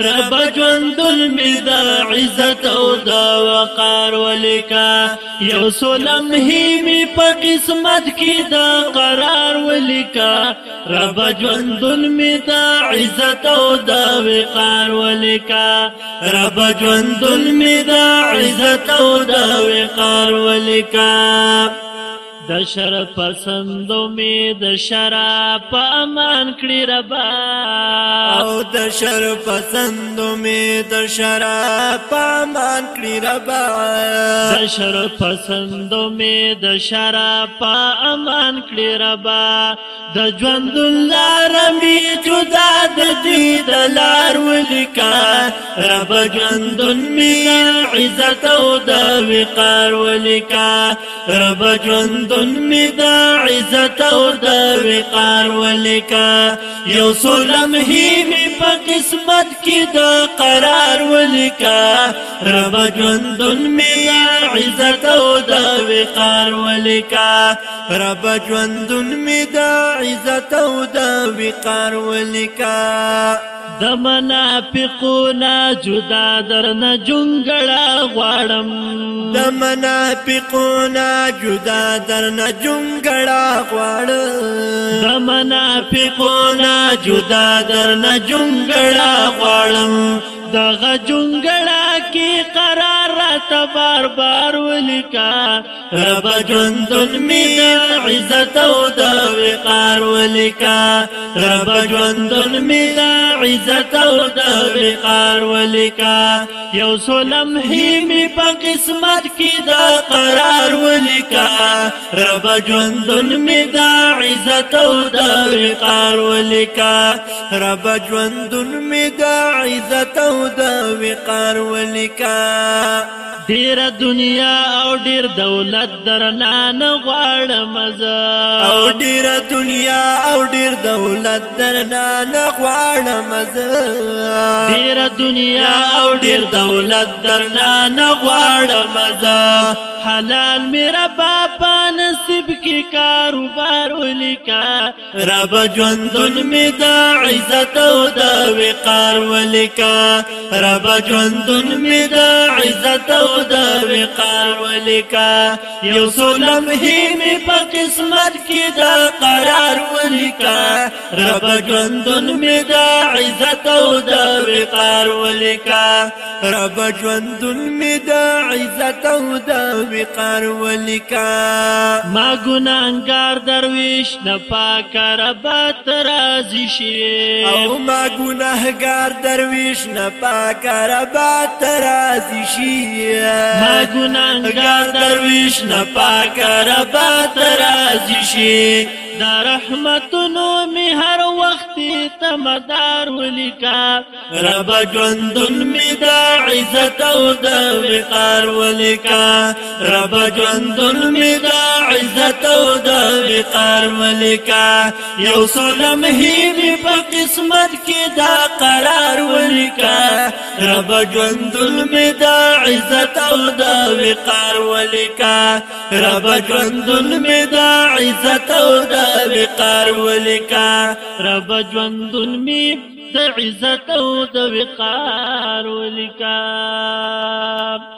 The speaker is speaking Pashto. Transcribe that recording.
رب ژوندل می د عزت او د وقار ولیکا یو سلم هی می په قسمت کې د قرار ولیکا رب ژوندل می د عزت او د وقار ولیکا رب ژوندل می د عزت او د وقار ولیکا د شر پسند امید شراب پامان کړی ربا او د شر پسند امید شراب پامان کړی ربا د شر پسند امید شراب پامان کړی ربا د ژوند لارم دی جدا د دې د لار ولیکا رب ژوند می عزت او د وقار ولیکا رب ژوند بل می دا عزت او د وقار ولیکا یو سلم هی می په قسمت کې د قرار ولیکا رب ژوندون می دا عزت او د وقار ولیکا رب ژوندون می دا عزت او د وقار ولیکا د منافقونا جدا درن جنگړه غواړم د منافقونا جدا درن جنگړه غواړم د منافقونا جدا درن جنگړه غواړم دغه جنگړه کې قرار تا بار بار ولیکا رب ژوندون می د عزت او د وقار ولیکا رب ژوندون می د عزت او د وقار ولیکا یو سلام هی می په قسمت کې دا قرار ولیکا رب ژوندون می د عزت او د وقار ولیکا رب ژوندون می د عزت او د وقار ولیکا ډیر دنیا او ډیر دولت درنا نه غواړم زه او ډیر دنیا او ډیر دولت درنا نه غواړم زه ډیر دنیا او ډیر دولت درنا نه غواړم زه حلال میرا بابا نصیب کی کاروبار ولیکا رب ژوندون می دا عزت او دا وقار ولیکا رب ژوندون می دا عزت او د وقار ولیکا یو سلم هی می په قسمت کې دا قرار ولیکا رب ژوندون می دا عزت او د وقار ولیکا رب ژوندون می دا عزت او د وقار ولیکا ما ګناګار درویش نه پاک رب ترازی شي او ما ګناګار درویش نه پاک رب ترازی شي شي ما ګناګار درویش نه پاک رب تراز شي دا رحمتونو می هر وخت تمدار ولیکا رب ژوندون می دا عزت او د وقار ولیکا رب ژوندون می دا عزت او د وقار ولیکا یو سلام هی په قسمت کې دا قرار ولیکا رب ژوندل می دا عزت او دا وقار ولیکا رب ژوندل می دا عزت او دا وقار ولیکا رب ژوندل می دا عزت او دا وقار ولیکا